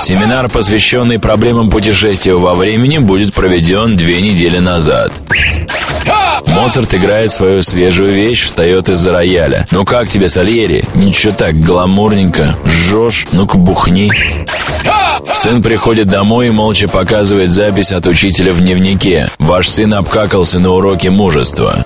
Семинар, посвященный проблемам путешествия во времени, будет проведен две недели назад. Моцарт играет свою свежую вещь, встает из-за рояля. Ну как тебе, Сальери? Ничего так, гламурненько. Жжешь? Ну-ка бухни. Сын приходит домой и молча показывает запись от учителя в дневнике. Ваш сын обкакался на уроке мужества.